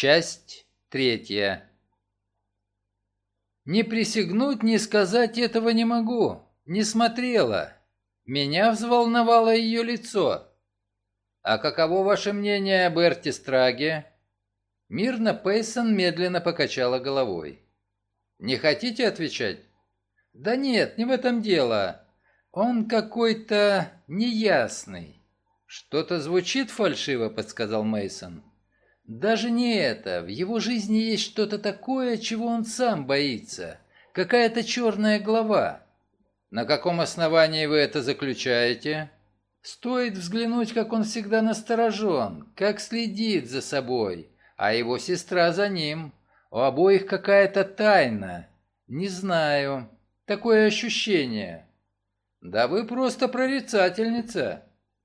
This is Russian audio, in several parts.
Часть третья. Не присягнуть, не сказать этого не могу. Не смотрела. Меня взволновало ее лицо. А каково ваше мнение об Эрте Страге? Мирно Пейсон медленно покачала головой. Не хотите отвечать? Да нет, не в этом дело. Он какой-то неясный. Что-то звучит фальшиво, подсказал Мейсон. Даже не это. В его жизни есть что-то такое, чего он сам боится. Какая-то черная глава. На каком основании вы это заключаете? Стоит взглянуть, как он всегда насторожен, как следит за собой, а его сестра за ним. У обоих какая-то тайна. Не знаю. Такое ощущение. Да вы просто прорицательница.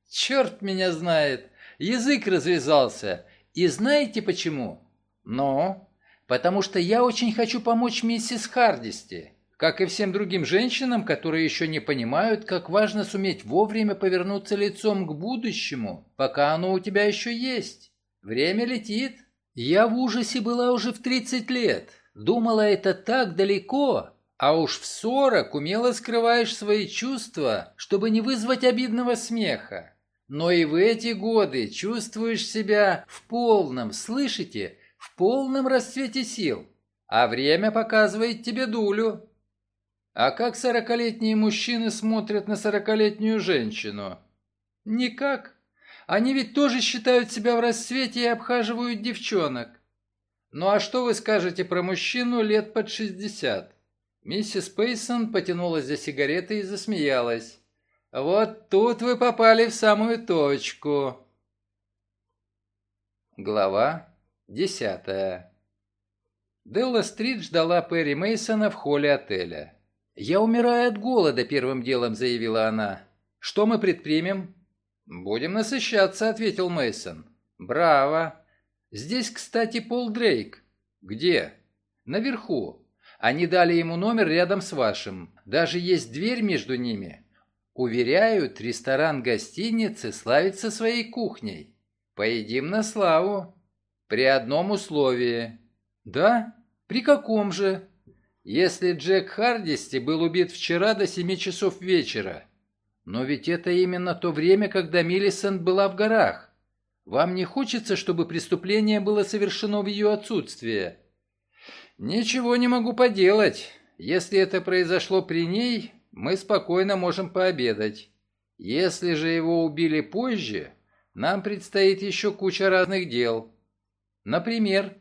Черт меня знает. Язык развязался. И знаете почему? Но потому что я очень хочу помочь миссис Хардисти, как и всем другим женщинам, которые еще не понимают, как важно суметь вовремя повернуться лицом к будущему, пока оно у тебя еще есть. Время летит. Я в ужасе была уже в 30 лет. Думала, это так далеко, а уж в сорок умело скрываешь свои чувства, чтобы не вызвать обидного смеха. Но и в эти годы чувствуешь себя в полном, слышите, в полном расцвете сил. А время показывает тебе дулю. А как сорокалетние мужчины смотрят на сорокалетнюю женщину? Никак. Они ведь тоже считают себя в расцвете и обхаживают девчонок. Ну а что вы скажете про мужчину лет под шестьдесят? Миссис Пейсон потянулась за сигаретой и засмеялась. «Вот тут вы попали в самую точку». Глава десятая. Делла Стрит ждала Перри Мейсона в холле отеля. «Я умираю от голода», — первым делом заявила она. «Что мы предпримем?» «Будем насыщаться», — ответил Мейсон. «Браво! Здесь, кстати, Пол Дрейк». «Где?» «Наверху. Они дали ему номер рядом с вашим. Даже есть дверь между ними. Уверяют, ресторан гостиницы славится своей кухней. Поедим на славу. При одном условии. Да? При каком же? Если Джек Хардисти был убит вчера до семи часов вечера. Но ведь это именно то время, когда Миллисент была в горах. Вам не хочется, чтобы преступление было совершено в ее отсутствие? «Ничего не могу поделать. Если это произошло при ней, мы спокойно можем пообедать. Если же его убили позже, нам предстоит еще куча разных дел. Например,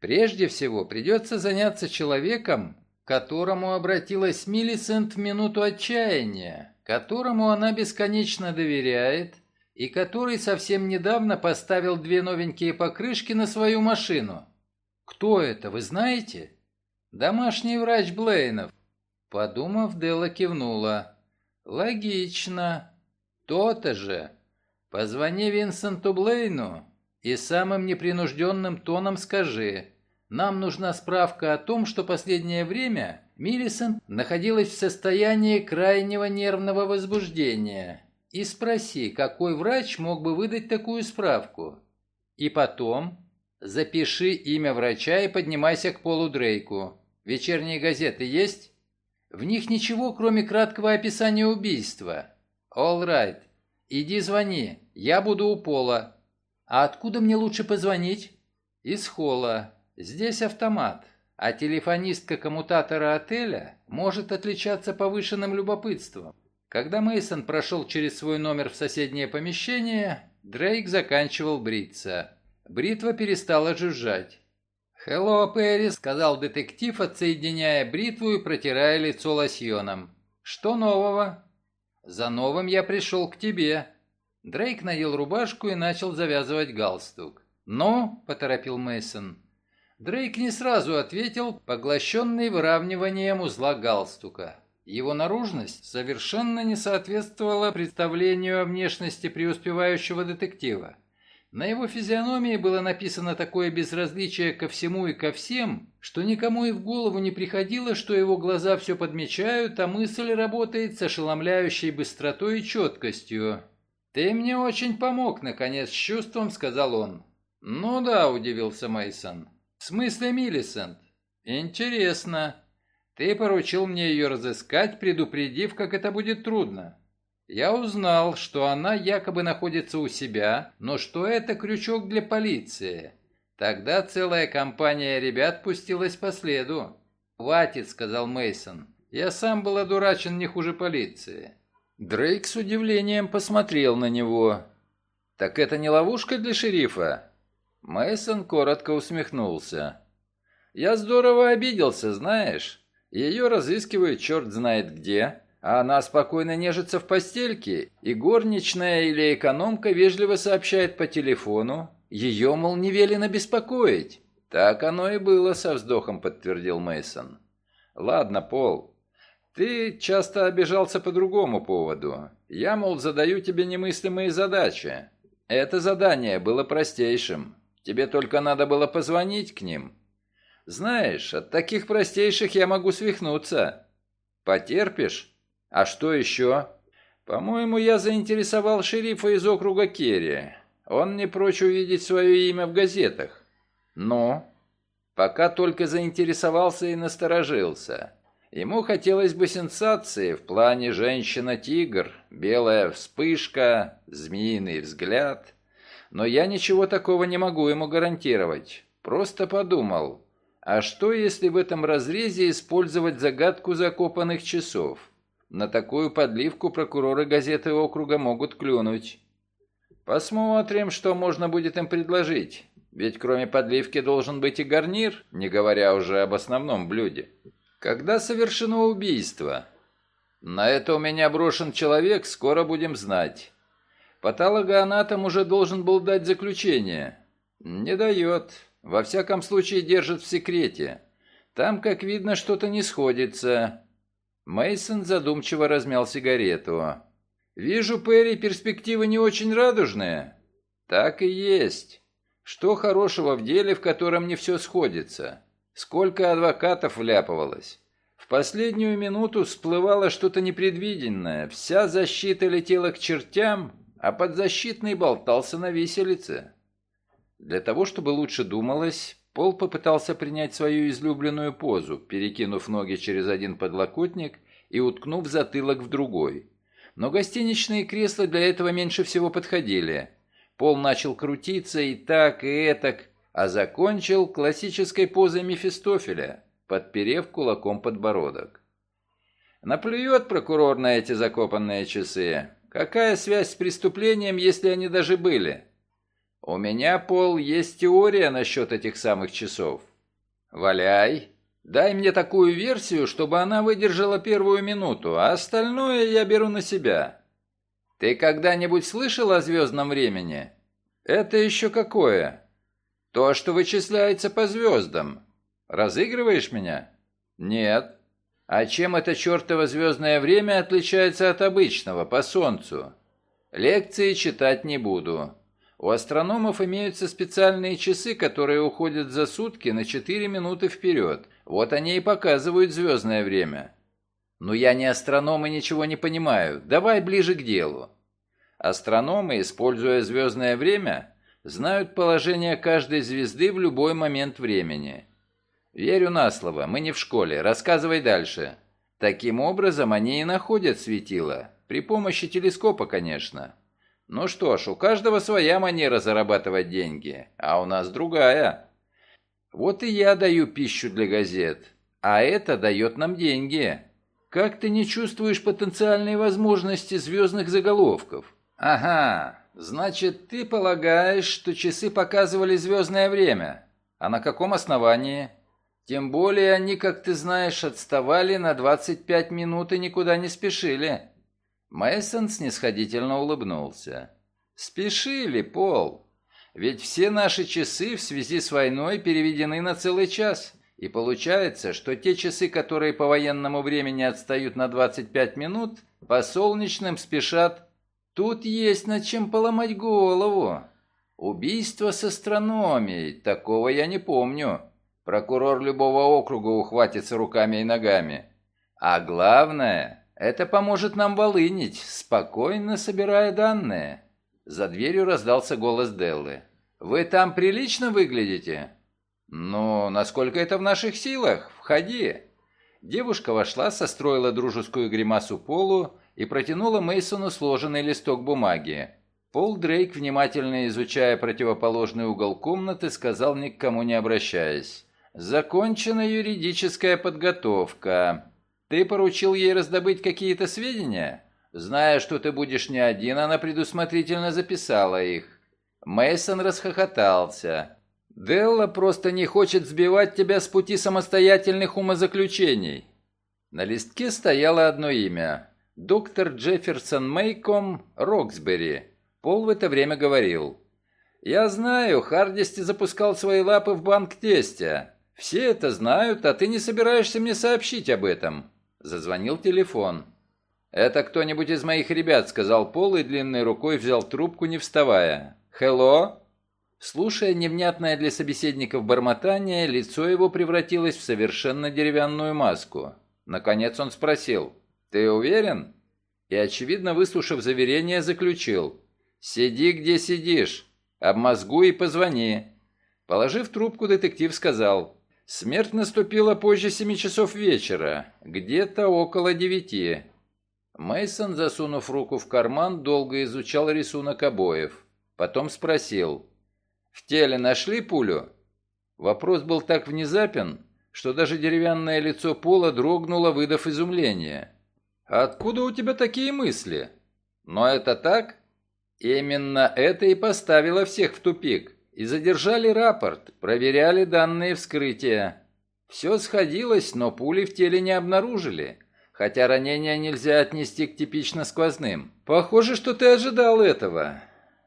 прежде всего придется заняться человеком, к которому обратилась Миллисент в минуту отчаяния, которому она бесконечно доверяет и который совсем недавно поставил две новенькие покрышки на свою машину. «Кто это, вы знаете?» «Домашний врач Блейнов». Подумав, Делла кивнула. «Логично. То-то же. Позвони Винсенту Блейну и самым непринужденным тоном скажи. Нам нужна справка о том, что последнее время Миллисент находилась в состоянии крайнего нервного возбуждения. И спроси, какой врач мог бы выдать такую справку. И потом Запиши имя врача и поднимайся к Полу Дрейку. Вечерние газеты есть? В них ничего, кроме краткого описания убийства. All right. Иди звони. Я буду у Пола. А откуда мне лучше позвонить? Из холла. Здесь автомат. А телефонистка коммутатора отеля может отличаться повышенным любопытством. Когда Мейсон прошел через свой номер в соседнее помещение, Дрейк заканчивал бриться. Бритва перестала жужжать. «Хелло, Перри», — сказал детектив, отсоединяя бритву и протирая лицо лосьоном. «Что нового?» «За новым я пришел к тебе». Дрейк надел рубашку и начал завязывать галстук. «Ну?» — поторопил Мейсон. Дрейк не сразу ответил, поглощенный выравниванием узла галстука. Его наружность совершенно не соответствовала представлению о внешности преуспевающего детектива. На его физиономии было написано такое безразличие ко всему и ко всем, что никому и в голову не приходило, что его глаза все подмечают, а мысль работает с ошеломляющей быстротой и четкостью. «Ты мне очень помог, наконец, с чувством», — сказал он. «Ну да», — удивился Мейсон. «В смысле Миллисент? Интересно. Ты поручил мне ее разыскать, предупредив, как это будет трудно. Я узнал, что она якобы находится у себя, но что это крючок для полиции. Тогда целая компания ребят пустилась по следу. «Хватит», — сказал Мейсон. «Я сам был одурачен не хуже полиции». Дрейк с удивлением посмотрел на него. «Так это не ловушка для шерифа?» Мейсон коротко усмехнулся. «Я здорово обиделся, знаешь. Ее разыскивают черт знает где, а она спокойно нежится в постельке, и горничная или экономка вежливо сообщает по телефону, ее, мол, не велено беспокоить. Так оно и было, со вздохом подтвердил Мейсон. Ладно, Пол, ты часто обижался по другому поводу. Я, мол, задаю тебе немыслимые задачи. Это задание было простейшим. Тебе только надо было позвонить к ним. Знаешь, от таких простейших я могу свихнуться. Потерпишь? А что еще? По-моему, я заинтересовал шерифа из округа Керри. Он не прочь увидеть свое имя в газетах. Но пока только заинтересовался и насторожился. Ему хотелось бы сенсации в плане «Женщина-тигр», «Белая вспышка», «Змеиный взгляд». Но я ничего такого не могу ему гарантировать. Просто подумал, а что если в этом разрезе использовать загадку закопанных часов? На такую подливку прокуроры газеты округа могут клюнуть. Посмотрим, что можно будет им предложить. Ведь кроме подливки должен быть и гарнир, не говоря уже об основном блюде. Когда совершено убийство? На это у меня брошен человек, скоро будем знать. Патологоанатом уже должен был дать заключение. Не дает. Во всяком случае держит в секрете. Там, как видно, что-то не сходится. Мейсон задумчиво размял сигарету. «Вижу, Перри, перспективы не очень радужные». «Так и есть. Что хорошего в деле, в котором не все сходится? Сколько адвокатов вляпывалось?» В последнюю минуту всплывало что-то непредвиденное. Вся защита летела к чертям, а подзащитный болтался на виселице. Для того, чтобы лучше думалось, Пол попытался принять свою излюбленную позу, перекинув ноги через один подлокотник и уткнув затылок в другой. Но гостиничные кресла для этого меньше всего подходили. Пол начал крутиться и так, и этак, а закончил классической позой Мефистофеля, подперев кулаком подбородок. Наплюет прокурор на эти закопанные часы. Какая связь с преступлением, если они даже были? У меня, Пол, есть теория насчет этих самых часов. Валяй. Дай мне такую версию, чтобы она выдержала первую минуту, а остальное я беру на себя. Ты когда-нибудь слышал о звездном времени? Это еще какое? То, что вычисляется по звездам. Разыгрываешь меня? Нет. А чем это чертово звездное время отличается от обычного, по Солнцу? Лекции читать не буду. У астрономов имеются специальные часы, которые уходят за сутки на 4 минуты вперед. Вот они и показывают звездное время. Но я не астроном и ничего не понимаю. Давай ближе к делу. Астрономы, используя звездное время, знают положение каждой звезды в любой момент времени. Верю на слово, мы не в школе. Рассказывай дальше. Таким образом, они и находят светило. При помощи телескопа, конечно. Ну что ж, у каждого своя манера зарабатывать деньги, а у нас другая. Вот и я даю пищу для газет, а это дает нам деньги. Как ты не чувствуешь потенциальной возможности звездных заголовков? Ага, значит, ты полагаешь, что часы показывали звездное время. А на каком основании? Тем более они, как ты знаешь, отставали на 25 минут и никуда не спешили. Мэйсон снисходительно улыбнулся. «Спешили, Пол. Ведь все наши часы в связи с войной переведены на целый час. И получается, что те часы, которые по военному времени отстают на 25 минут, по солнечным спешат. Тут есть над чем поломать голову. Убийство с астрономией, такого я не помню. Прокурор любого округа ухватится руками и ногами. А главное, это поможет нам волынить, спокойно собирая данные. За дверью раздался голос Деллы. Вы там прилично выглядите?» «Ну, насколько это в наших силах? Входи!» Девушка вошла, состроила дружескую гримасу Полу и протянула Мейсону сложенный листок бумаги. Пол Дрейк, внимательно изучая противоположный угол комнаты, сказал ни к кому не обращаясь. «Закончена юридическая подготовка. Ты поручил ей раздобыть какие-то сведения? Зная, что ты будешь не один, она предусмотрительно записала их». Мейсон расхохотался. Делла просто не хочет сбивать тебя с пути самостоятельных умозаключений. На листке стояло одно имя. Доктор Джефферсон Мейком Роксбери. Пол в это время говорил. «Я знаю, Хардисти запускал свои лапы в банк тестя. Все это знают, а ты не собираешься мне сообщить об этом». Зазвонил телефон. «Это кто-нибудь из моих ребят», — сказал Пол и длинной рукой взял трубку, не вставая. «Хелло?» Слушая невнятное для собеседников бормотание, лицо его превратилось в совершенно деревянную маску. Наконец он спросил, «Ты уверен?» И, очевидно, выслушав заверение, заключил, «Сиди, где сидишь, обмозгуй и позвони». Положив трубку, детектив сказал, «Смерть наступила позже семи часов вечера, где-то около девяти». Мейсон, засунув руку в карман, долго изучал рисунок обоев. Потом спросил, в теле нашли пулю? Вопрос был так внезапен, что даже деревянное лицо Пола дрогнуло, выдав изумление. «Откуда у тебя такие мысли?» «Но это так?» Именно это и поставило всех в тупик. И задержали рапорт, проверяли данные вскрытия. Все сходилось, но пули в теле не обнаружили. Хотя ранения нельзя отнести к типично сквозным. Похоже, что ты ожидал этого.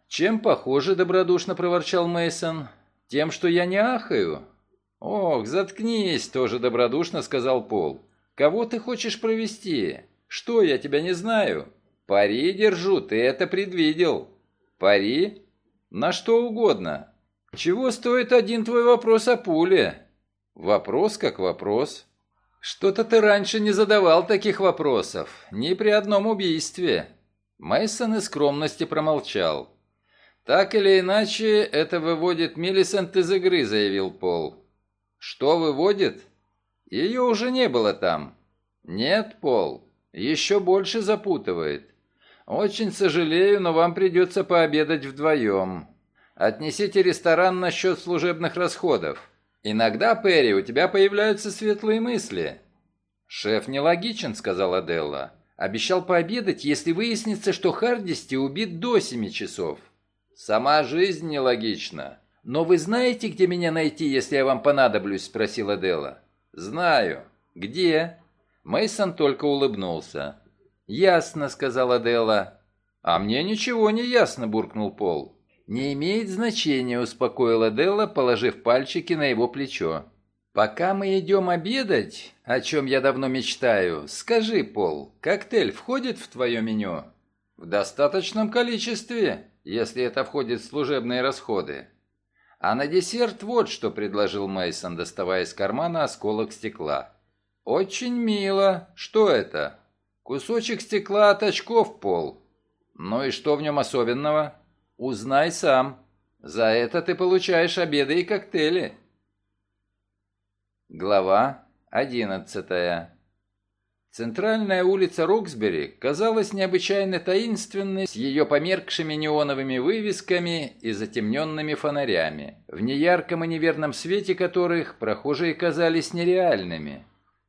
«Чем похоже?» – добродушно проворчал Мейсон. «Тем, что я не ахаю». «Ох, заткнись!» – тоже добродушно сказал Пол. «Кого ты хочешь провести? Что, я тебя не знаю?» «Пари держу, ты это предвидел». «Пари? На что угодно. Чего стоит один твой вопрос о пуле?» «Вопрос как вопрос». «Что-то ты раньше не задавал таких вопросов, ни при одном убийстве». Мейсон из скромности промолчал. «Так или иначе, это выводит Миллисент из игры», — заявил Пол. «Что выводит?» «Ее уже не было там». «Нет, Пол, еще больше запутывает. Очень сожалею, но вам придется пообедать вдвоем. Отнесите ресторан на счет служебных расходов. Иногда, Перри, у тебя появляются светлые мысли». «Шеф нелогичен», — сказала Делла. «Обещал пообедать, если выяснится, что Хардисти убит до семи часов». Сама жизнь нелогична. Но вы знаете, где меня найти, если я вам понадоблюсь, спросила Дела. Знаю. Где? Мейсон только улыбнулся. Ясно, сказала Дела. А мне ничего не ясно, буркнул Пол. Не имеет значения, успокоила Делла, положив пальчики на его плечо. «Пока мы идем обедать, о чем я давно мечтаю, скажи, Пол, коктейль входит в твое меню?» «В достаточном количестве если это входит в служебные расходы. А на десерт вот что предложил Мейсон, доставая из кармана осколок стекла. Очень мило. Что это? Кусочек стекла от очков пол. Ну и что в нем особенного? Узнай сам. За это ты получаешь обеды и коктейли. Глава одиннадцатая. Центральная улица Роксбери казалась необычайно таинственной с ее померкшими неоновыми вывесками и затемненными фонарями, в неярком и неверном свете которых прохожие казались нереальными.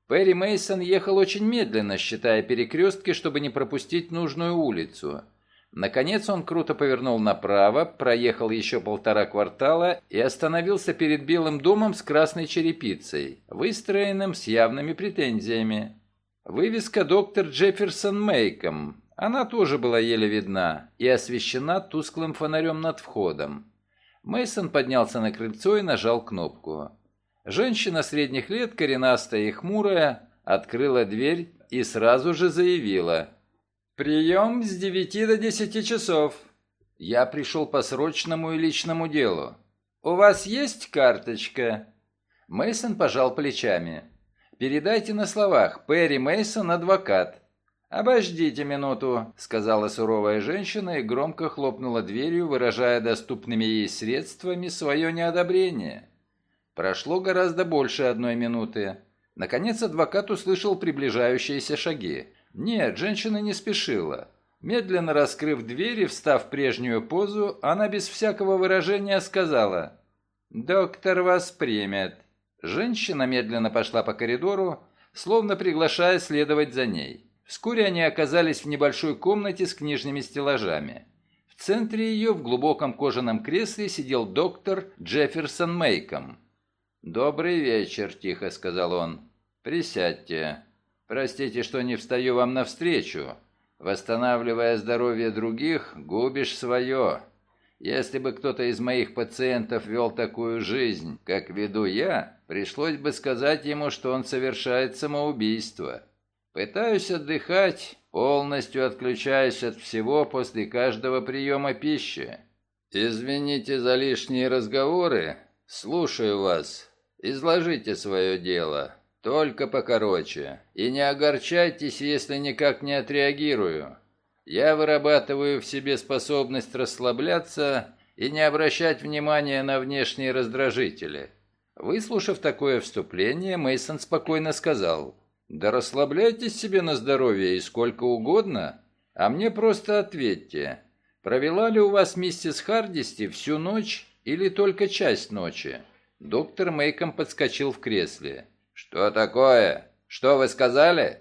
Перри Мейсон ехал очень медленно, считая перекрестки, чтобы не пропустить нужную улицу. Наконец он круто повернул направо, проехал еще полтора квартала и остановился перед белым домом с красной черепицей, выстроенным с явными претензиями. Вывеска «Доктор Джефферсон Мейком». Она тоже была еле видна и освещена тусклым фонарем над входом. Мейсон поднялся на крыльцо и нажал кнопку. Женщина средних лет, коренастая и хмурая, открыла дверь и сразу же заявила. «Прием с девяти до десяти часов. Я пришел по срочному и личному делу. У вас есть карточка?» Мейсон пожал плечами. Передайте на словах, Перри Мейсон адвокат. «Обождите минуту», — сказала суровая женщина и громко хлопнула дверью, выражая доступными ей средствами свое неодобрение. Прошло гораздо больше одной минуты. Наконец адвокат услышал приближающиеся шаги. Нет, женщина не спешила. Медленно раскрыв дверь и встав в прежнюю позу, она без всякого выражения сказала «Доктор вас примет». Женщина медленно пошла по коридору, словно приглашая следовать за ней. Вскоре они оказались в небольшой комнате с книжными стеллажами. В центре ее в глубоком кожаном кресле сидел доктор Джефферсон Мейком. «Добрый вечер», — тихо сказал он. «Присядьте. Простите, что не встаю вам навстречу. Восстанавливая здоровье других, губишь свое. Если бы кто-то из моих пациентов вел такую жизнь, как веду я, пришлось бы сказать ему, что он совершает самоубийство. Пытаюсь отдыхать, полностью отключаюсь от всего после каждого приема пищи. Извините за лишние разговоры. Слушаю вас. Изложите свое дело. Только покороче. И не огорчайтесь, если никак не отреагирую. Я вырабатываю в себе способность расслабляться и не обращать внимания на внешние раздражители. Выслушав такое вступление, Мейсон спокойно сказал: "Да расслабляйтесь себе на здоровье и сколько угодно, а мне просто ответьте, провела ли у вас миссис Хардисти всю ночь или только часть ночи?" Доктор Мейком подскочил в кресле. «Что такое? Что вы сказали?»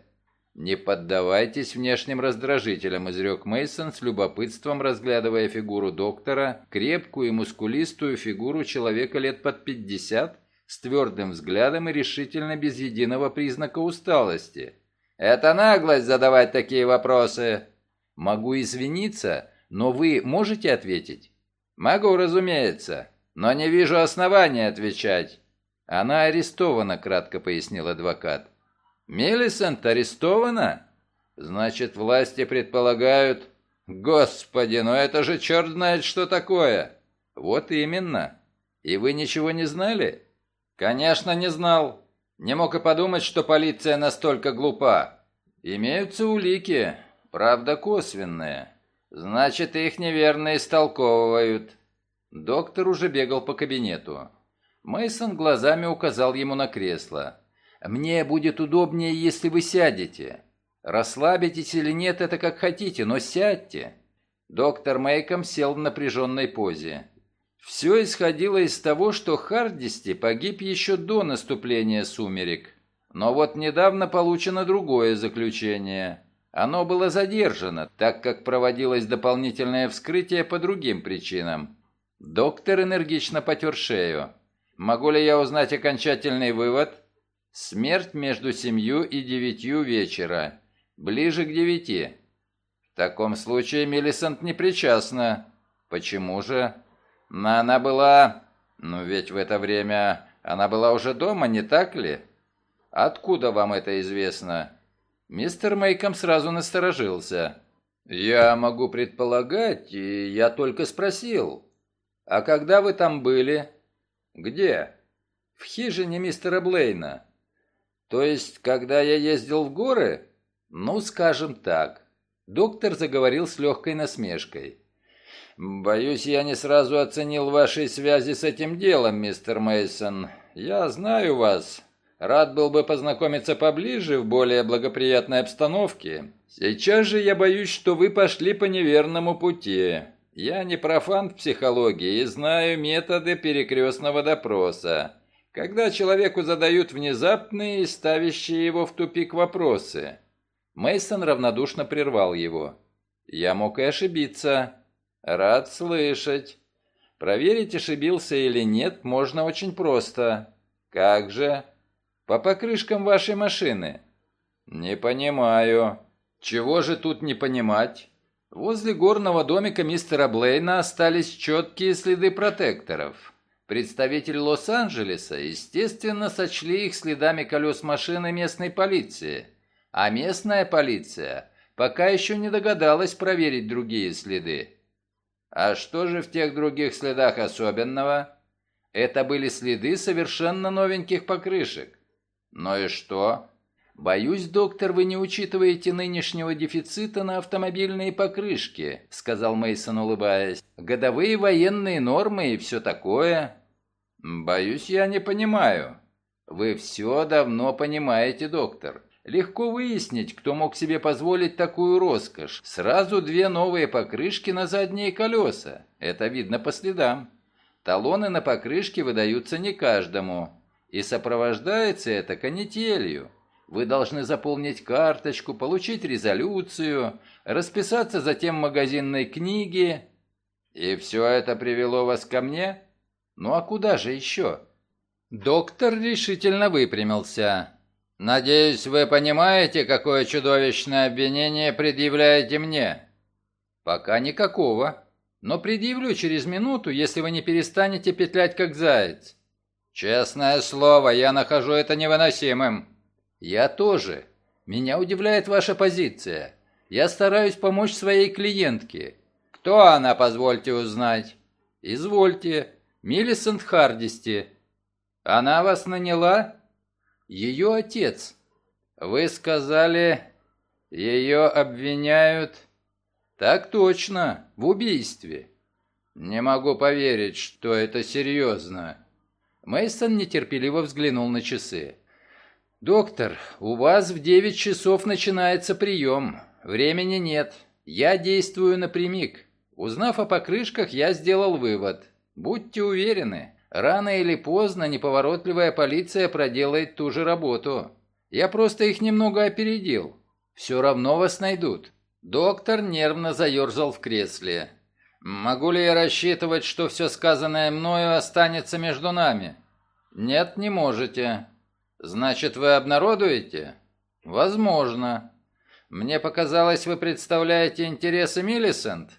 «Не поддавайтесь внешним раздражителям», — изрек Мейсон с любопытством, разглядывая фигуру доктора, крепкую и мускулистую фигуру человека лет под пятьдесят, с твердым взглядом и решительно без единого признака усталости. «Это наглость задавать такие вопросы!» «Могу извиниться, но вы можете ответить?» «Могу, разумеется, но не вижу основания отвечать. «Она арестована», — кратко пояснил адвокат. «Миллисент арестована?» «Значит, власти предполагают...» «Господи, ну это же черт знает, что такое!» «Вот именно. И вы ничего не знали?» «Конечно, не знал. Не мог и подумать, что полиция настолько глупа. Имеются улики, правда косвенные. Значит, их неверно истолковывают». Доктор уже бегал по кабинету. Мейсон глазами указал ему на кресло. «Мне будет удобнее, если вы сядете. Расслабитесь или нет, это как хотите, но сядьте». Доктор Мейком сел в напряженной позе. Все исходило из того, что Хардисти погиб еще до наступления сумерек. Но вот недавно получено другое заключение. Оно было задержано, так как проводилось дополнительное вскрытие по другим причинам. Доктор энергично потер шею. Могу ли я узнать окончательный вывод? Смерть между семью и девятью вечера. Ближе к девяти. В таком случае Миллисент не причастна. Почему же? Но она была... Ну ведь в это время она была уже дома, не так ли? Откуда вам это известно? Мистер Мейком сразу насторожился. Я могу предполагать, и я только спросил. А когда вы там были? «Где?» «В хижине мистера Блейна». «То есть, когда я ездил в горы?» «Ну, скажем так». Доктор заговорил с легкой насмешкой. «Боюсь, я не сразу оценил вашей связи с этим делом, мистер Мейсон. Я знаю вас. Рад был бы познакомиться поближе в более благоприятной обстановке. Сейчас же я боюсь, что вы пошли по неверному пути. Я не профан в психологии и знаю методы перекрестного допроса. Когда человеку задают внезапные и ставящие его в тупик вопросы. Мейсон равнодушно прервал его. Я мог и ошибиться. Рад слышать. Проверить, ошибился или нет, можно очень просто. Как же? По покрышкам вашей машины. Не понимаю. Чего же тут не понимать? Возле горного домика мистера Блейна остались четкие следы протекторов. Представитель Лос-Анджелеса, естественно, сочли их следами колес машины местной полиции, а местная полиция пока еще не догадалась проверить другие следы. А что же в тех других следах особенного? Это были следы совершенно новеньких покрышек. Ну и что? «Боюсь, доктор, вы не учитываете нынешнего дефицита на автомобильные покрышки», сказал Мейсон, улыбаясь. «Годовые военные нормы и все такое». «Боюсь, я не понимаю». «Вы все давно понимаете, доктор. Легко выяснить, кто мог себе позволить такую роскошь. Сразу две новые покрышки на задние колеса. Это видно по следам. Талоны на покрышки выдаются не каждому. И сопровождается это канителью. Вы должны заполнить карточку, получить резолюцию, расписаться затем в магазинной книге. И все это привело вас ко мне? Ну а куда же еще? Доктор решительно выпрямился. «Надеюсь, вы понимаете, какое чудовищное обвинение предъявляете мне?» «Пока никакого. Но предъявлю через минуту, если вы не перестанете петлять как заяц». «Честное слово, я нахожу это невыносимым». «Я тоже. Меня удивляет ваша позиция. Я стараюсь помочь своей клиентке». «Кто она, позвольте узнать?» «Извольте. Миллисент Хардисти». «Она вас наняла?» Ее отец. Вы сказали, ее обвиняют... Так точно, в убийстве. Не могу поверить, что это серьезно. Мейсон нетерпеливо взглянул на часы. «Доктор, у вас в девять часов начинается прием. Времени нет. Я действую напрямик. Узнав о покрышках, я сделал вывод. Будьте уверены, Рано или поздно неповоротливая полиция проделает ту же работу. Я просто их немного опередил. Все равно вас найдут». Доктор нервно заерзал в кресле. «Могу ли я рассчитывать, что все сказанное мною останется между нами?» «Нет, не можете». «Значит, вы обнародуете?» «Возможно». «Мне показалось, вы представляете интересы Миллисент?»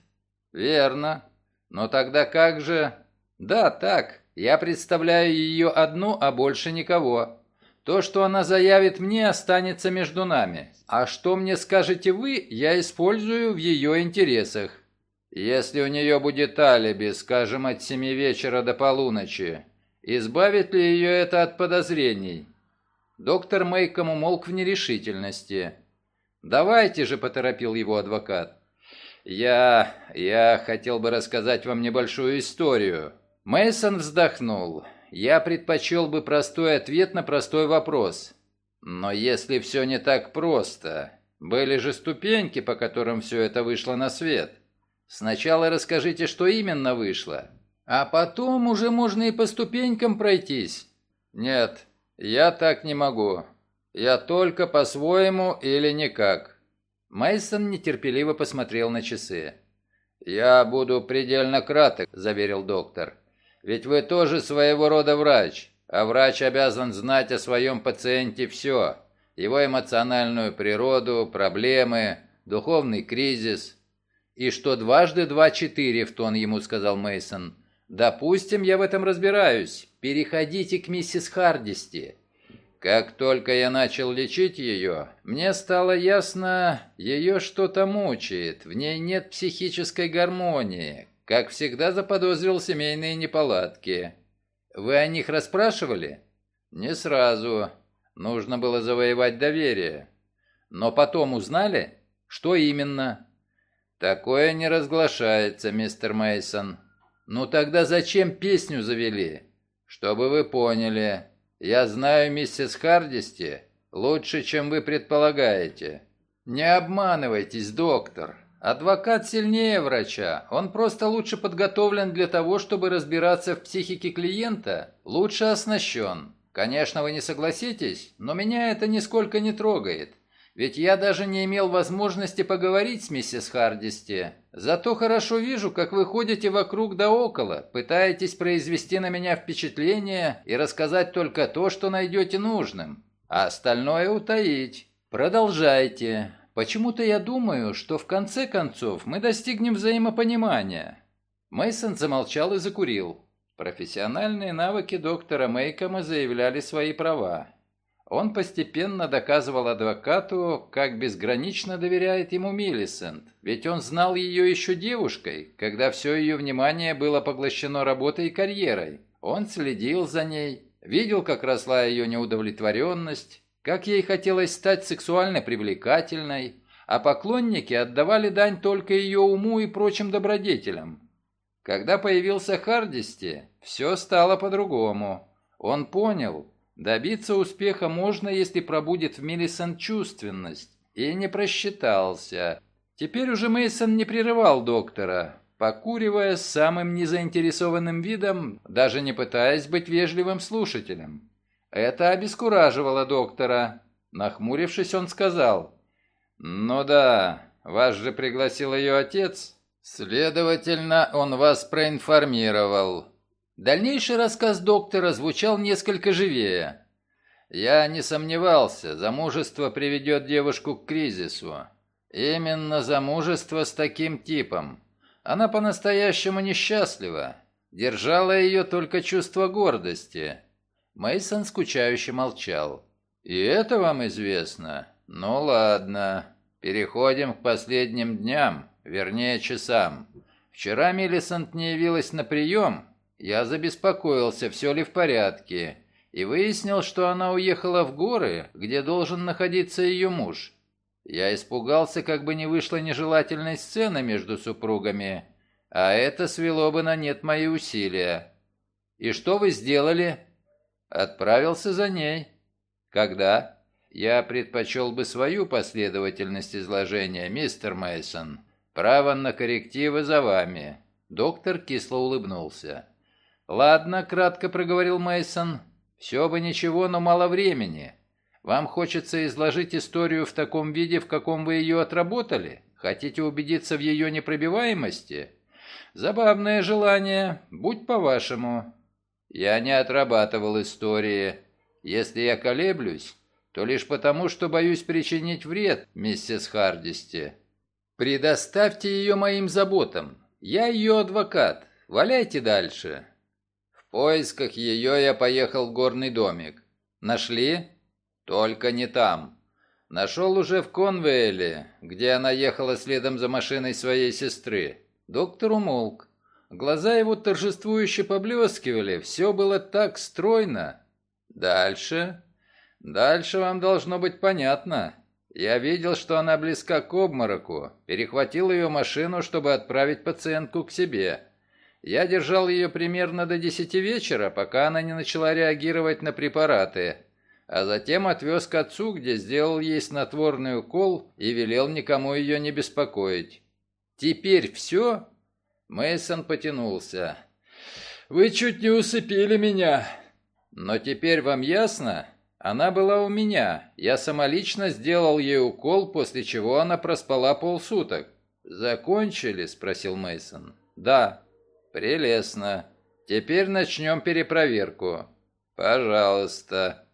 «Верно. Но тогда как же...» «Да, так. Я представляю ее одну, а больше никого. То, что она заявит мне, останется между нами. А что мне скажете вы, я использую в ее интересах. Если у нее будет алиби, скажем, от семи вечера до полуночи, избавит ли ее это от подозрений? Доктор Мейком умолк в нерешительности. «Давайте же», — поторопил его адвокат. «Я... я хотел бы рассказать вам небольшую историю. Мейсон вздохнул. Я предпочел бы простой ответ на простой вопрос. Но если все не так просто, были же ступеньки, по которым все это вышло на свет. Сначала расскажите, что именно вышло, а потом уже можно и по ступенькам пройтись. Нет, я так не могу. Я только по-своему или никак. Мейсон нетерпеливо посмотрел на часы. «Я буду предельно краток», — заверил доктор. Ведь вы тоже своего рода врач, а врач обязан знать о своем пациенте все. Его эмоциональную природу, проблемы, духовный кризис. И что дважды два четыре, в тон ему сказал Мейсон. Допустим, я в этом разбираюсь. Переходите к миссис Хардисти. Как только я начал лечить ее, мне стало ясно, ее что-то мучает, в ней нет психической гармонии, как всегда заподозрил семейные неполадки. Вы о них расспрашивали? Не сразу. Нужно было завоевать доверие. Но потом узнали? Что именно? Такое не разглашается, мистер Мейсон. Ну тогда зачем песню завели? Чтобы вы поняли. Я знаю миссис Хардисти лучше, чем вы предполагаете. Не обманывайтесь, доктор. Адвокат сильнее врача. Он просто лучше подготовлен для того, чтобы разбираться в психике клиента, лучше оснащен. Конечно, вы не согласитесь, но меня это нисколько не трогает. Ведь я даже не имел возможности поговорить с миссис Хардисти. Зато хорошо вижу, как вы ходите вокруг да около, пытаетесь произвести на меня впечатление и рассказать только то, что найдете нужным, а остальное утаить. Продолжайте. Почему-то я думаю, что в конце концов мы достигнем взаимопонимания. Мейсон замолчал и закурил. Профессиональные навыки доктора Мейкома заявляли свои права. Он постепенно доказывал адвокату, как безгранично доверяет ему Миллисент, ведь он знал ее еще девушкой, когда все ее внимание было поглощено работой и карьерой. Он следил за ней, видел, как росла ее неудовлетворенность, Как ей хотелось стать сексуально привлекательной, а поклонники отдавали дань только ее уму и прочим добродетелям. Когда появился Хардисти, все стало по-другому. Он понял, добиться успеха можно, если пробудет в Миллисон чувственность, и не просчитался. Теперь уже Мейсон не прерывал доктора, покуривая с самым незаинтересованным видом, даже не пытаясь быть вежливым слушателем. Это обескураживало доктора. Нахмурившись, он сказал, «Ну да, вас же пригласил ее отец. Следовательно, он вас проинформировал». Дальнейший рассказ доктора звучал несколько живее. «Я не сомневался, замужество приведет девушку к кризису. Именно замужество с таким типом. Она по-настоящему несчастлива. Держало ее только чувство гордости». Мейсон скучающе молчал. «И это вам известно? Ну ладно. Переходим к последним дням, вернее часам. Вчера Миллисант не явилась на прием. Я забеспокоился, все ли в порядке, и выяснил, что она уехала в горы, где должен находиться ее муж. Я испугался, как бы не вышла нежелательной сцена между супругами, а это свело бы на нет мои усилия. И что вы сделали? Отправился за ней. Когда? Я предпочел бы свою последовательность изложения, мистер Мейсон. Право на коррективы за вами. Доктор кисло улыбнулся. Ладно, кратко проговорил Мейсон. Все бы ничего, но мало времени. Вам хочется изложить историю в таком виде, в каком вы ее отработали? Хотите убедиться в ее непробиваемости? Забавное желание. Будь по-вашему. Я не отрабатывал истории. Если я колеблюсь, то лишь потому, что боюсь причинить вред, миссис Хардисти. Предоставьте ее моим заботам. Я ее адвокат. Валяйте дальше. Поисках ее я поехал в горный домик. Нашли? Только не там. Нашел уже в Конвейле, где она ехала следом за машиной своей сестры. Доктор умолк. Глаза его торжествующе поблескивали, все было так стройно. Дальше? Дальше вам должно быть понятно. Я видел, что она близка к обмороку, перехватил ее машину, чтобы отправить пациентку к себе. Я держал ее примерно до десяти вечера, пока она не начала реагировать на препараты, а затем отвез к отцу, где сделал ей снотворный укол и велел никому ее не беспокоить. Теперь все? Мейсон потянулся. Вы чуть не усыпили меня. Но теперь вам ясно? Она была у меня. Я самолично сделал ей укол, после чего она проспала полсуток. Закончили? спросил Мейсон. Да. Прелестно. Теперь начнем перепроверку. Пожалуйста.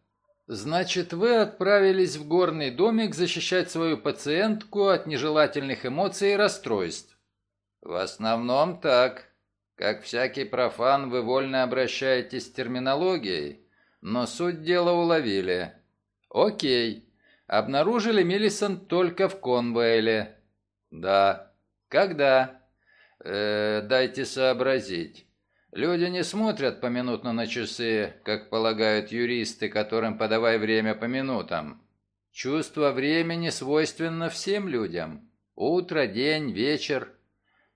Значит, вы отправились в горный домик защищать свою пациентку от нежелательных эмоций и расстройств. В основном так. Как всякий профан, вы вольно обращаетесь с терминологией но суть дела уловили. Окей. Обнаружили Миллисон только в Конвейле. Да. Когда? Э, дайте сообразить. Люди не смотрят поминутно на часы, как полагают юристы, которым подавай время по минутам. Чувство времени свойственно всем людям. Утро, день, вечер.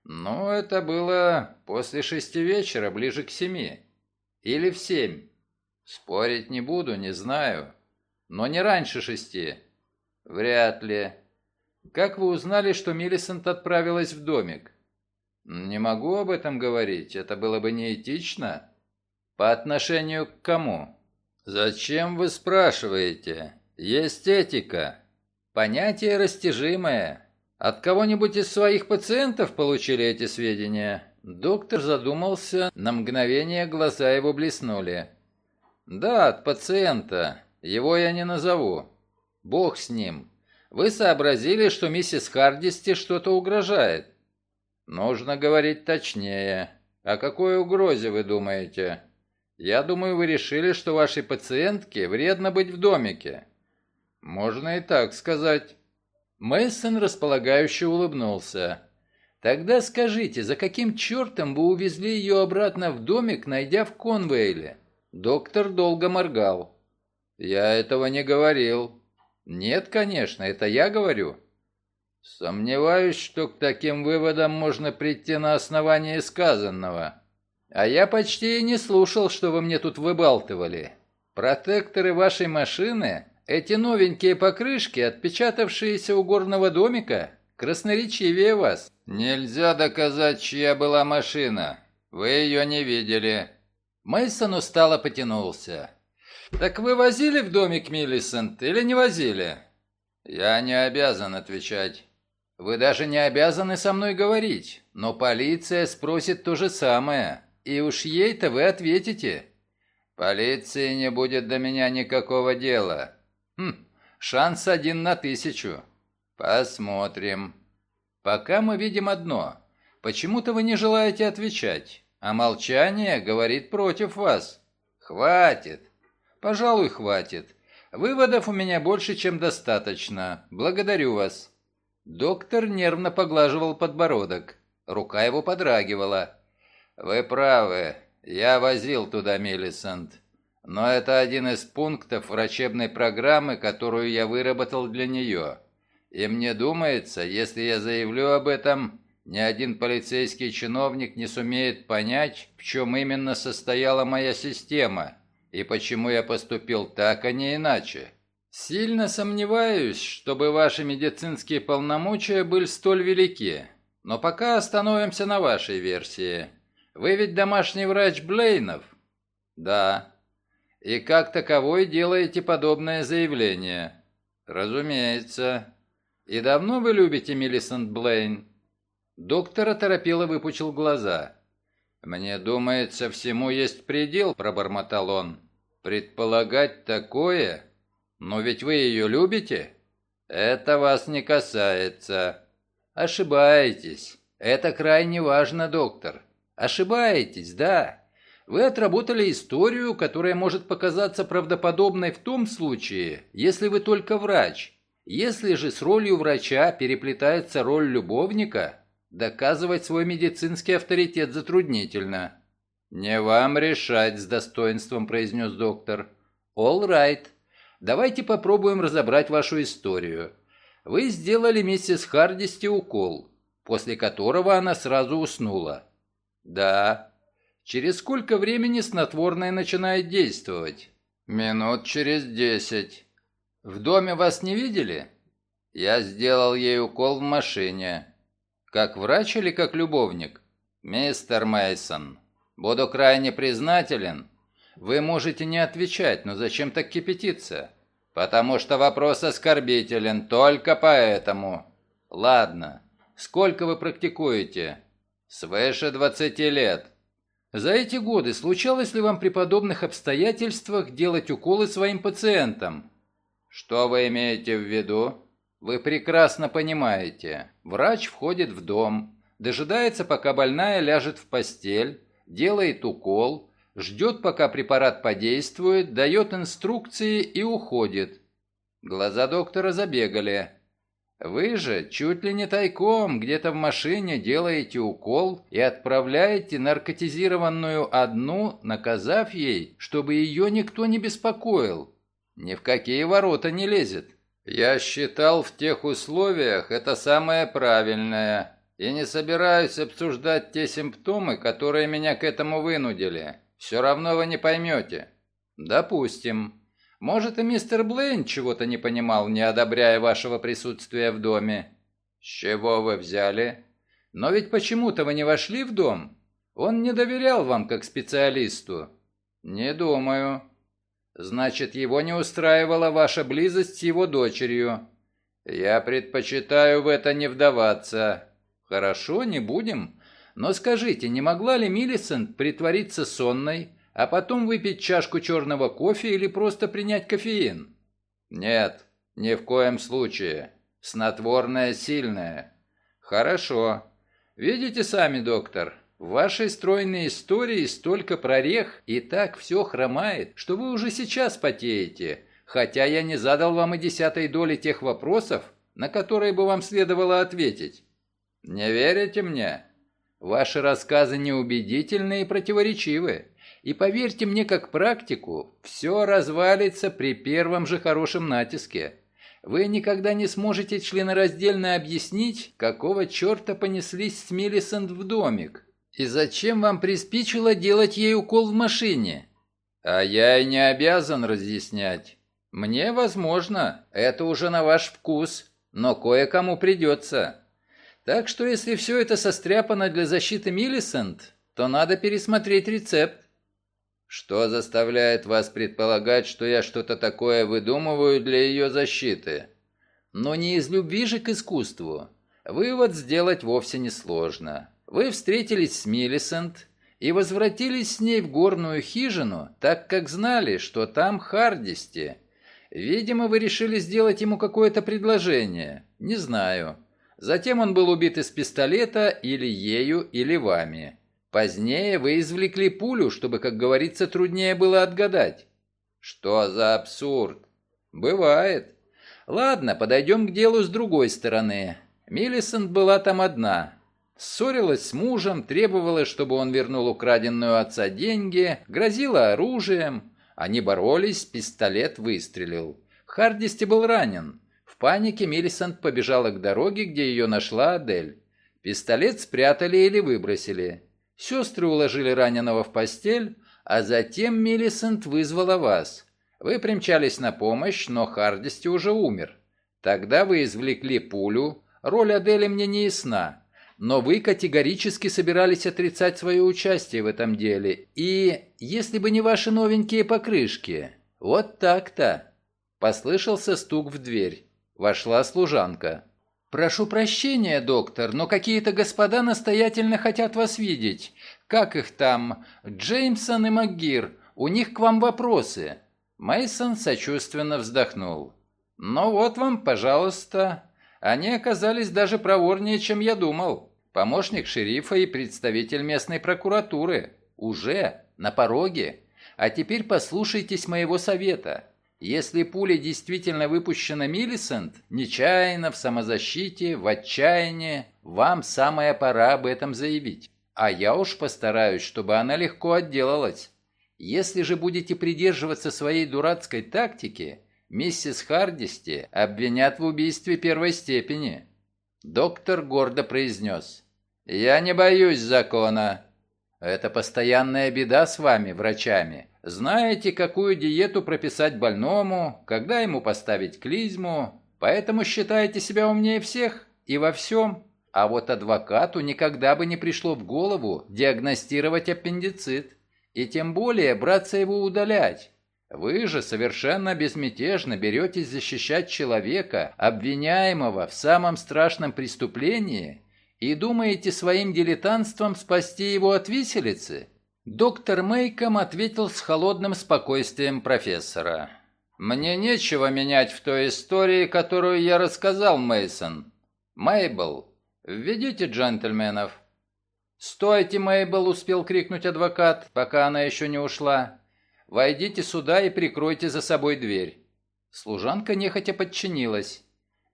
Ну, это было после шести вечера, ближе к семи. Или в семь. Спорить не буду, не знаю. Но не раньше шести. Вряд ли. Как вы узнали, что Миллисент отправилась в домик? Не могу об этом говорить, это было бы неэтично. По отношению к кому? Зачем вы спрашиваете? Есть этика. Понятие растяжимое. От кого-нибудь из своих пациентов получили эти сведения? Доктор задумался, на мгновение глаза его блеснули. «Да, от пациента. Его я не назову. Бог с ним. Вы сообразили, что миссис Хардисти что-то угрожает?» «Нужно говорить точнее. О какой угрозе вы думаете?» «Я думаю, вы решили, что вашей пациентке вредно быть в домике». «Можно и так сказать». Мейсон располагающе улыбнулся. «Тогда скажите, за каким чертом вы увезли ее обратно в домик, найдя в Конвейле?» Доктор долго моргал. Я этого не говорил. Нет, конечно, это я говорю. Сомневаюсь, что к таким выводам можно прийти на основании сказанного. А я почти и не слушал, что вы мне тут выбалтывали. Протекторы вашей машины, эти новенькие покрышки, отпечатавшиеся у горного домика, красноречивее вас. Нельзя доказать, чья была машина. Вы ее не видели. Мейсон устало потянулся. Так вы возили в домик Миллисент или не возили? Я не обязан отвечать. Вы даже не обязаны со мной говорить, но полиция спросит то же самое, и уж ей-то вы ответите. Полиции не будет до меня никакого дела. Хм, шанс один на тысячу. Посмотрим. Пока мы видим одно. Почему-то вы не желаете отвечать, а молчание говорит против вас. Хватит. Пожалуй, хватит. Выводов у меня больше, чем достаточно. Благодарю вас. Доктор нервно поглаживал подбородок. Рука его подрагивала. «Вы правы. Я возил туда Миллисент. Но это один из пунктов врачебной программы, которую я выработал для нее. И мне думается, если я заявлю об этом, ни один полицейский чиновник не сумеет понять, в чем именно состояла моя система и почему я поступил так, а не иначе. «Сильно сомневаюсь, чтобы ваши медицинские полномочия были столь велики. Но пока остановимся на вашей версии. Вы ведь домашний врач Блейнов?» «Да». «И как таковой делаете подобное заявление?» «Разумеется». «И давно вы любите Миллисент Блейн?» Доктор оторопело выпучил глаза. «Мне думается, всему есть предел», — пробормотал он. «Предполагать такое...» «Но ведь вы ее любите?» «Это вас не касается». «Ошибаетесь. Это крайне важно, доктор. Ошибаетесь, да. Вы отработали историю, которая может показаться правдоподобной в том случае, если вы только врач. Если же с ролью врача переплетается роль любовника, доказывать свой медицинский авторитет затруднительно». «Не вам решать», — с достоинством произнес доктор. «All right. Давайте попробуем разобрать вашу историю. Вы сделали миссис Хардисти укол, после которого она сразу уснула. Да. Через сколько времени снотворное начинает действовать? Минут через десять. В доме вас не видели? Я сделал ей укол в машине. Как врач или как любовник? Мистер Мейсон, буду крайне признателен, вы можете не отвечать, но зачем так кипятиться? Потому что вопрос оскорбителен, только поэтому. Ладно. Сколько вы практикуете? Свыше 20 лет. За эти годы случалось ли вам при подобных обстоятельствах делать уколы своим пациентам? Что вы имеете в виду? Вы прекрасно понимаете. Врач входит в дом, дожидается, пока больная ляжет в постель, делает укол, ждет, пока препарат подействует, дает инструкции и уходит. Глаза доктора забегали. Вы же чуть ли не тайком где-то в машине делаете укол и отправляете наркотизированную одну, наказав ей, чтобы ее никто не беспокоил. Ни в какие ворота не лезет. Я считал в тех условиях это самое правильное и не собираюсь обсуждать те симптомы, которые меня к этому вынудили. Все равно вы не поймете. Допустим. Может, и мистер Блейн чего-то не понимал, не одобряя вашего присутствия в доме. С чего вы взяли? Но ведь почему-то вы не вошли в дом. Он не доверял вам как специалисту. Не думаю. Значит, его не устраивала ваша близость с его дочерью. Я предпочитаю в это не вдаваться. Хорошо, не будем. Но скажите, не могла ли Миллисент притвориться сонной, а потом выпить чашку черного кофе или просто принять кофеин? Нет, ни в коем случае. Снотворное сильное. Хорошо. Видите сами, доктор, в вашей стройной истории столько прорех, и так все хромает, что вы уже сейчас потеете, хотя я не задал вам и десятой доли тех вопросов, на которые бы вам следовало ответить. Не верите мне? Ваши рассказы неубедительны и противоречивы. И поверьте мне, как практику, все развалится при первом же хорошем натиске. Вы никогда не сможете членораздельно объяснить, какого черта понеслись с Миллисент в домик. И зачем вам приспичило делать ей укол в машине? А я и не обязан разъяснять. Мне возможно, это уже на ваш вкус, но кое-кому придется. Так что если все это состряпано для защиты Миллисент, то надо пересмотреть рецепт. Что заставляет вас предполагать, что я что-то такое выдумываю для ее защиты? Но не из любви же к искусству. Вывод сделать вовсе не сложно. Вы встретились с Миллисент и возвратились с ней в горную хижину, так как знали, что там Хардисти. Видимо, вы решили сделать ему какое-то предложение. Не знаю. Затем он был убит из пистолета или ею, или вами. Позднее вы извлекли пулю, чтобы, как говорится, труднее было отгадать. Что за абсурд? Бывает. Ладно, подойдем к делу с другой стороны. Миллисент была там одна. Ссорилась с мужем, требовала, чтобы он вернул украденную отца деньги, грозила оружием. Они боролись, пистолет выстрелил. Хардисти был ранен. Панике Миллисент побежала к дороге, где ее нашла Адель. Пистолет спрятали или выбросили. Сестры уложили раненого в постель, а затем Миллисент вызвала вас. Вы примчались на помощь, но Хардисти уже умер. Тогда вы извлекли пулю. Роль Адели мне не ясна. Но вы категорически собирались отрицать свое участие в этом деле. И если бы не ваши новенькие покрышки. Вот так-то. Послышался стук в дверь. Вошла служанка. «Прошу прощения, доктор, но какие-то господа настоятельно хотят вас видеть. Как их там? Джеймсон и МакГир. У них к вам вопросы». Мейсон сочувственно вздохнул. «Ну вот вам, пожалуйста. Они оказались даже проворнее, чем я думал. Помощник шерифа и представитель местной прокуратуры. Уже на пороге. А теперь послушайтесь моего совета. Если пуля действительно выпущена Миллисент, нечаянно, в самозащите, в отчаянии, вам самая пора об этом заявить. А я уж постараюсь, чтобы она легко отделалась. Если же будете придерживаться своей дурацкой тактики, миссис Хардисти обвинят в убийстве первой степени». Доктор гордо произнес. «Я не боюсь закона. Это постоянная беда с вами, врачами. Знаете, какую диету прописать больному, когда ему поставить клизму, поэтому считаете себя умнее всех и во всем. А вот адвокату никогда бы не пришло в голову диагностировать аппендицит, и тем более браться его удалять. Вы же совершенно безмятежно беретесь защищать человека, обвиняемого в самом страшном преступлении, и думаете своим дилетантством спасти его от виселицы? Доктор Мейком ответил с холодным спокойствием профессора. «Мне нечего менять в той истории, которую я рассказал, Мейсон. Мейбл, введите джентльменов». «Стойте, Мейбл!» — успел крикнуть адвокат, пока она еще не ушла. «Войдите сюда и прикройте за собой дверь». Служанка нехотя подчинилась.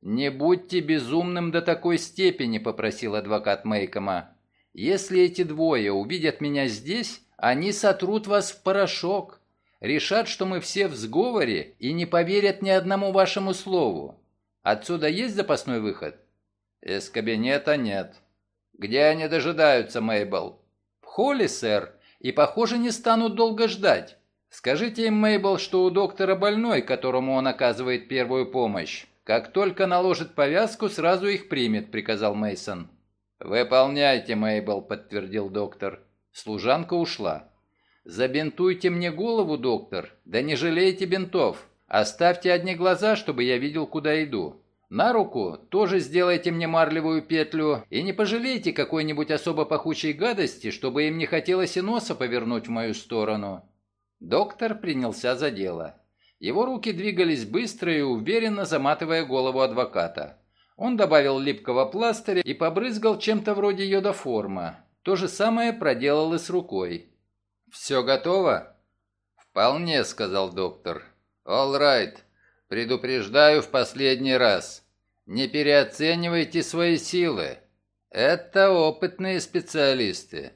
«Не будьте безумным до такой степени», — попросил адвокат Мейкома. Если эти двое увидят меня здесь, они сотрут вас в порошок, решат, что мы все в сговоре и не поверят ни одному вашему слову. Отсюда есть запасной выход? Из кабинета нет. Где они дожидаются, Мейбл? В холле, сэр, и, похоже, не станут долго ждать. Скажите им, Мейбл, что у доктора больной, которому он оказывает первую помощь. Как только наложит повязку, сразу их примет, приказал Мейсон. «Выполняйте, Мейбл», — подтвердил доктор. Служанка ушла. «Забинтуйте мне голову, доктор, да не жалейте бинтов. Оставьте одни глаза, чтобы я видел, куда иду. На руку тоже сделайте мне марлевую петлю и не пожалейте какой-нибудь особо пахучей гадости, чтобы им не хотелось и носа повернуть в мою сторону». Доктор принялся за дело. Его руки двигались быстро и уверенно, заматывая голову адвоката. Он добавил липкого пластыря и побрызгал чем-то вроде йодоформа. То же самое проделал и с рукой. «Все готово?» «Вполне», — сказал доктор. «All right. Предупреждаю в последний раз. Не переоценивайте свои силы. Это опытные специалисты.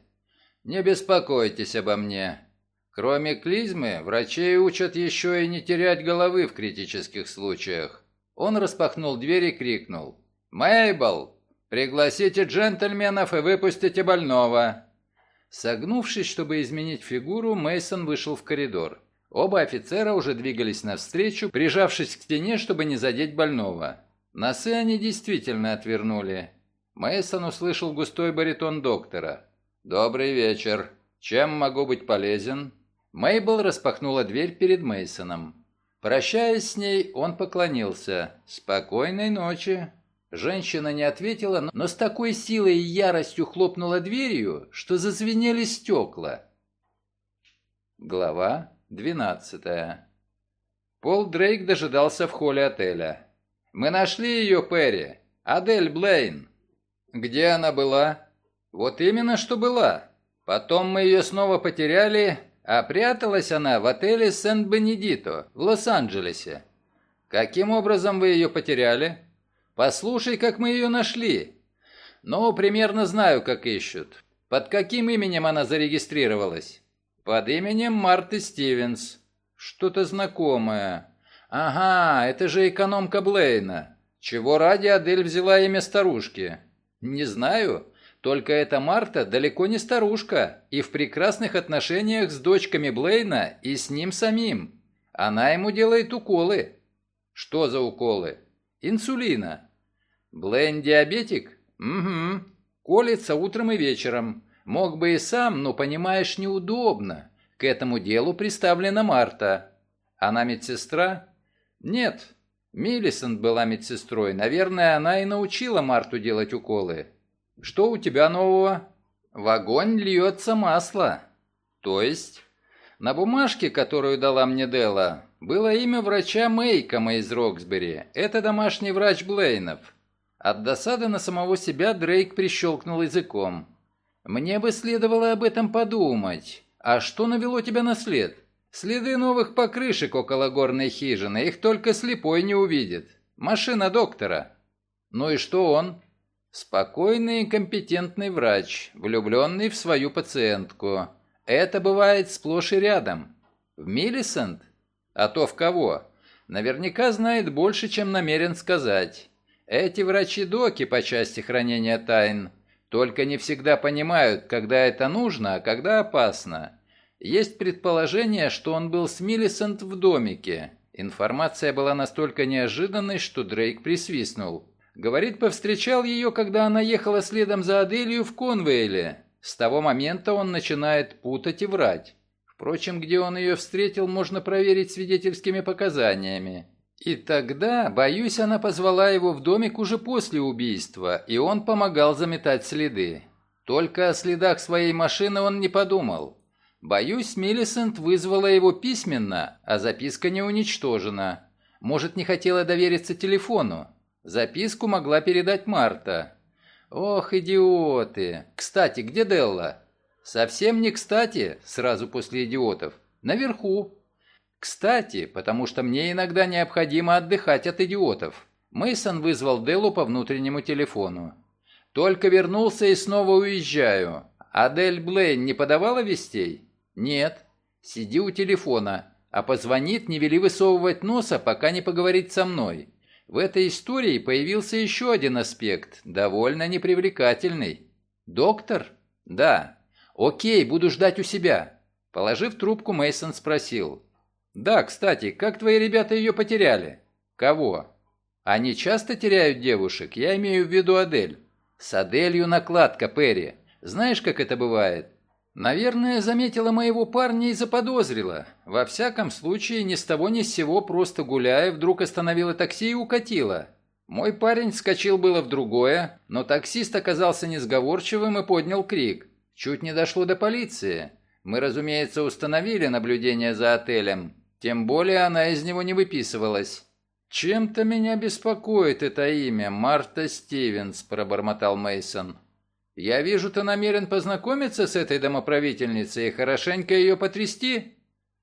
Не беспокойтесь обо мне. Кроме клизмы, врачей учат еще и не терять головы в критических случаях. Он распахнул дверь и крикнул. «Мейбл, пригласите джентльменов и выпустите больного!» Согнувшись, чтобы изменить фигуру, Мейсон вышел в коридор. Оба офицера уже двигались навстречу, прижавшись к стене, чтобы не задеть больного. Носы они действительно отвернули. Мейсон услышал густой баритон доктора. «Добрый вечер. Чем могу быть полезен?» Мейбл распахнула дверь перед Мейсоном. Прощаясь с ней, он поклонился. «Спокойной ночи». Женщина не ответила, но с такой силой и яростью хлопнула дверью, что зазвенели стекла. Глава двенадцатая. Пол Дрейк дожидался в холле отеля. «Мы нашли ее, Перри. Адель Блейн». «Где она была?» «Вот именно, что была. Потом мы ее снова потеряли, а пряталась она в отеле Сент-Бенедито в Лос-Анджелесе. Каким образом вы ее потеряли? Послушай, как мы ее нашли. Ну, примерно знаю, как ищут. Под каким именем она зарегистрировалась? Под именем Марты Стивенс. Что-то знакомое. Ага, это же экономка Блейна. Чего ради Адель взяла имя старушки? Не знаю. Только эта Марта далеко не старушка и в прекрасных отношениях с дочками Блейна и с ним самим. Она ему делает уколы. Что за уколы? Инсулина. Блейн диабетик? Угу. Колется утром и вечером. Мог бы и сам, но, понимаешь, неудобно. К этому делу приставлена Марта. Она медсестра? Нет. Миллисент была медсестрой. Наверное, она и научила Марту делать уколы. Что у тебя нового? В огонь льется масло. То есть? На бумажке, которую дала мне Дела, было имя врача Мейкома из Роксбери. Это домашний врач Блейнов. От досады на самого себя Дрейк прищелкнул языком. «Мне бы следовало об этом подумать. А что навело тебя на след?» «Следы новых покрышек около горной хижины. Их только слепой не увидит. Машина доктора». «Ну и что он?» Спокойный и компетентный врач, влюбленный в свою пациентку. Это бывает сплошь и рядом. В Миллисент? А то в кого? Наверняка знает больше, чем намерен сказать. Эти врачи-доки по части хранения тайн только не всегда понимают, когда это нужно, а когда опасно. Есть предположение, что он был с Миллисент в домике. Информация была настолько неожиданной, что Дрейк присвистнул. Говорит, повстречал ее, когда она ехала следом за Аделью в Конвейле. С того момента он начинает путать и врать. Впрочем, где он ее встретил, можно проверить свидетельскими показаниями. И тогда, боюсь, она позвала его в домик уже после убийства, и он помогал заметать следы. Только о следах своей машины он не подумал. Боюсь, Миллисент вызвала его письменно, а записка не уничтожена. Может, не хотела довериться телефону. Записку могла передать Марта. Ох, идиоты. Кстати, где Делла? Совсем не кстати, сразу после идиотов. Наверху. Кстати, потому что мне иногда необходимо отдыхать от идиотов. Мейсон вызвал Деллу по внутреннему телефону. Только вернулся и снова уезжаю. Адель Блейн не подавала вестей? Нет. Сиди у телефона, а позвонит, не вели высовывать носа, пока не поговорит со мной. В этой истории появился еще один аспект, довольно непривлекательный. «Доктор?» «Да». «Окей, буду ждать у себя». Положив трубку, Мейсон спросил. «Да, кстати, как твои ребята ее потеряли?» «Кого?» «Они часто теряют девушек, я имею в виду Адель». «С Аделью накладка, Перри. Знаешь, как это бывает? Наверное, заметила моего парня и заподозрила. Во всяком случае, ни с того ни с сего, просто гуляя, вдруг остановила такси и укатила. Мой парень вскочил было в другое, но таксист оказался несговорчивым и поднял крик. Чуть не дошло до полиции. Мы, разумеется, установили наблюдение за отелем. Тем более она из него не выписывалась. «Чем-то меня беспокоит это имя, Марта Стивенс», – пробормотал Мейсон. «Я вижу, ты намерен познакомиться с этой домоправительницей и хорошенько ее потрясти?»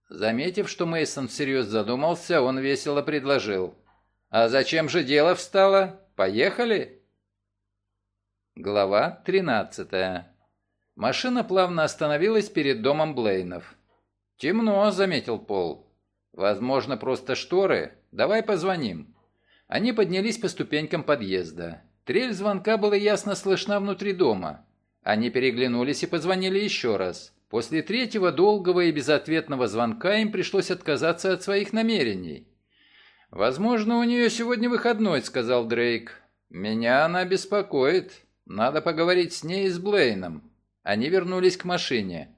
Заметив, что Мейсон всерьез задумался, он весело предложил. «А зачем же дело встало? Поехали?» Глава 13 Машина плавно остановилась перед домом Блейнов. «Темно», — заметил Пол. «Возможно, просто шторы. Давай позвоним». Они поднялись по ступенькам подъезда. Трель звонка была ясно слышна внутри дома. Они переглянулись и позвонили еще раз. После третьего долгого и безответного звонка им пришлось отказаться от своих намерений. «Возможно, у нее сегодня выходной», — сказал Дрейк. «Меня она беспокоит. Надо поговорить с ней и с Блейном». Они вернулись к машине.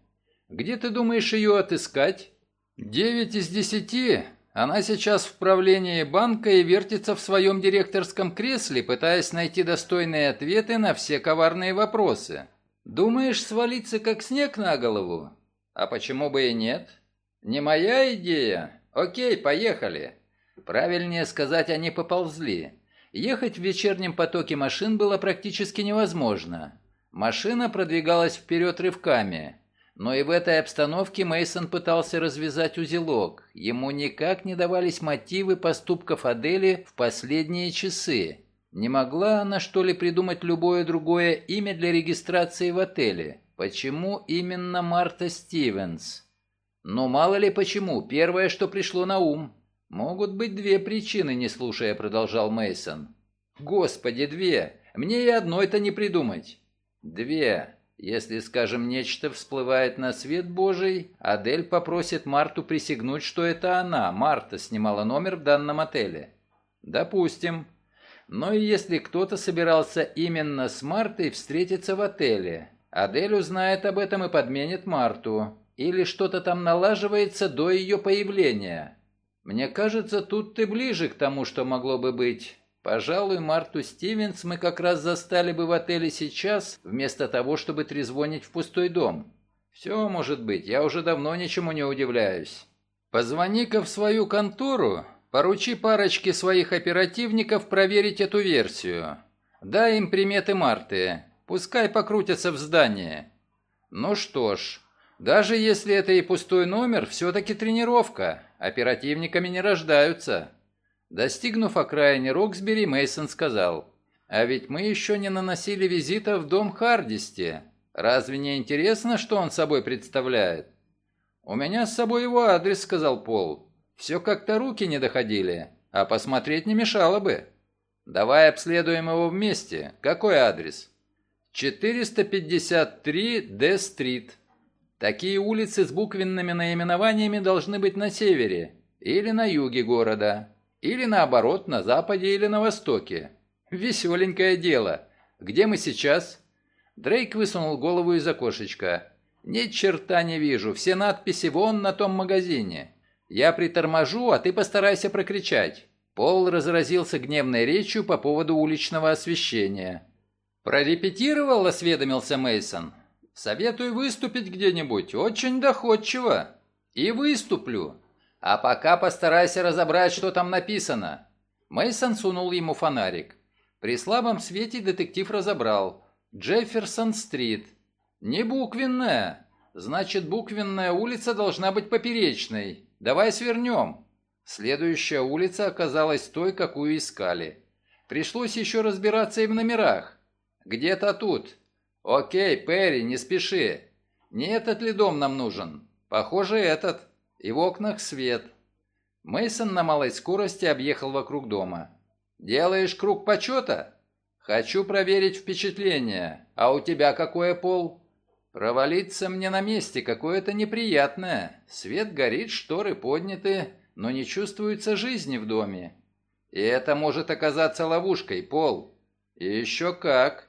«Где ты думаешь ее отыскать?» «Девять из десяти она сейчас в правлении банка и вертится в своем директорском кресле, пытаясь найти достойные ответы на все коварные вопросы. Думаешь, свалиться как снег на голову? А почему бы и нет? Не моя идея? Окей, поехали. Правильнее сказать, они поползли. Ехать в вечернем потоке машин было практически невозможно. Машина продвигалась вперед рывками. Но и в этой обстановке Мейсон пытался развязать узелок. Ему никак не давались мотивы поступков Адели в последние часы. Не могла она, что ли, придумать любое другое имя для регистрации в отеле? Почему именно Марта Стивенс? Ну, мало ли почему, первое, что пришло на ум. Могут быть две причины, не слушая, продолжал Мейсон. Господи, две. Мне и одной-то не придумать. Две. Если, скажем, нечто всплывает на свет Божий, Адель попросит Марту присягнуть, что это она, Марта, снимала номер в данном отеле. Допустим. Но и если кто-то собирался именно с Мартой встретиться в отеле, Адель узнает об этом и подменит Марту. Или что-то там налаживается до ее появления. Мне кажется, тут ты ближе к тому, что могло бы быть. Пожалуй, Марту Стивенс мы как раз застали бы в отеле сейчас, вместо того, чтобы трезвонить в пустой дом. Все может быть, я уже давно ничему не удивляюсь. Позвони-ка в свою контору, поручи парочке своих оперативников проверить эту версию. Дай им приметы Марты, пускай покрутятся в здании. Ну что ж, даже если это и пустой номер, все-таки тренировка. Оперативниками не рождаются. Достигнув окраины Роксбери, Мейсон сказал, «А ведь мы еще не наносили визита в дом Хардисти. Разве не интересно, что он собой представляет?» «У меня с собой его адрес», — сказал Пол. «Все как-то руки не доходили, а посмотреть не мешало бы». «Давай обследуем его вместе. Какой адрес?» «453 Д-стрит». Такие улицы с буквенными наименованиями должны быть на севере или на юге города. Или наоборот, на западе или на востоке. Веселенькое дело. Где мы сейчас?» Дрейк высунул голову из окошечка. «Ни черта не вижу, все надписи вон на том магазине. Я приторможу, а ты постарайся прокричать». Пол разразился гневной речью по поводу уличного освещения. «Прорепетировал?» – осведомился Мейсон. «Советую выступить где-нибудь, очень доходчиво». «И выступлю. А пока постарайся разобрать, что там написано. Мейсон сунул ему фонарик. При слабом свете детектив разобрал. Джефферсон-стрит. Не буквенная. Значит, буквенная улица должна быть поперечной. Давай свернем. Следующая улица оказалась той, какую искали. Пришлось еще разбираться и в номерах. Где-то тут. Окей, Перри, не спеши. Не этот ли дом нам нужен? Похоже, этот и в окнах свет. Мейсон на малой скорости объехал вокруг дома. «Делаешь круг почета?» «Хочу проверить впечатление. А у тебя какое пол?» «Провалиться мне на месте какое-то неприятное. Свет горит, шторы подняты, но не чувствуется жизни в доме. И это может оказаться ловушкой, Пол. И еще как.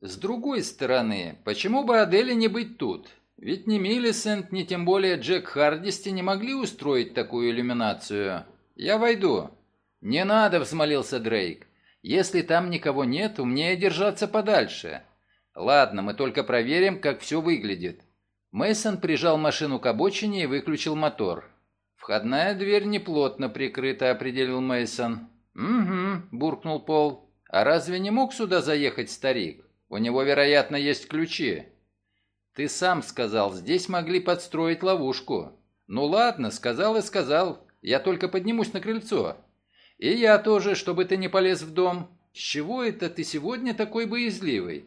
С другой стороны, почему бы Аделе не быть тут? Ведь ни Миллисент, ни тем более Джек Хардисти не могли устроить такую иллюминацию. Я войду. Не надо, взмолился Дрейк. Если там никого нет, умнее держаться подальше. Ладно, мы только проверим, как все выглядит. Мейсон прижал машину к обочине и выключил мотор. Входная дверь неплотно прикрыта, определил Мейсон. Угу, буркнул Пол. А разве не мог сюда заехать старик? У него, вероятно, есть ключи. «Ты сам сказал, здесь могли подстроить ловушку». «Ну ладно, сказал и сказал. Я только поднимусь на крыльцо». «И я тоже, чтобы ты не полез в дом. С чего это ты сегодня такой боязливый?»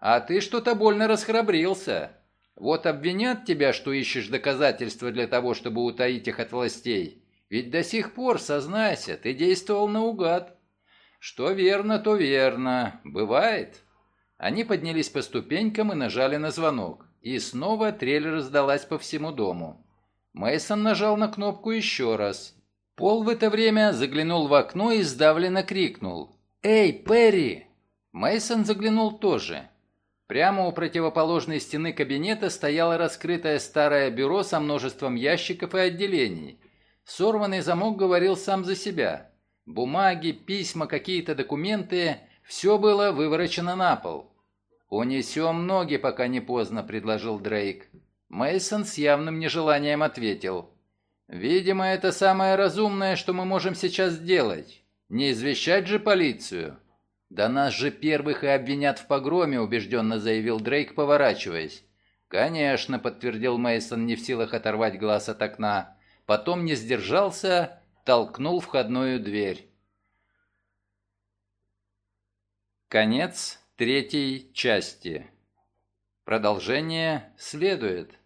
«А ты что-то больно расхрабрился. Вот обвинят тебя, что ищешь доказательства для того, чтобы утаить их от властей. Ведь до сих пор, сознайся, ты действовал наугад. Что верно, то верно. Бывает. Они поднялись по ступенькам и нажали на звонок. И снова трель раздалась по всему дому. Мейсон нажал на кнопку еще раз. Пол в это время заглянул в окно и сдавленно крикнул. «Эй, Перри!» Мейсон заглянул тоже. Прямо у противоположной стены кабинета стояло раскрытое старое бюро со множеством ящиков и отделений. Сорванный замок говорил сам за себя. Бумаги, письма, какие-то документы – все было выворочено на пол. «Унесем ноги, пока не поздно», – предложил Дрейк. Мейсон с явным нежеланием ответил. «Видимо, это самое разумное, что мы можем сейчас сделать. Не извещать же полицию». «Да нас же первых и обвинят в погроме», – убежденно заявил Дрейк, поворачиваясь. «Конечно», – подтвердил Мейсон, не в силах оторвать глаз от окна. Потом не сдержался, толкнул входную дверь. Конец третьей части. Продолжение следует.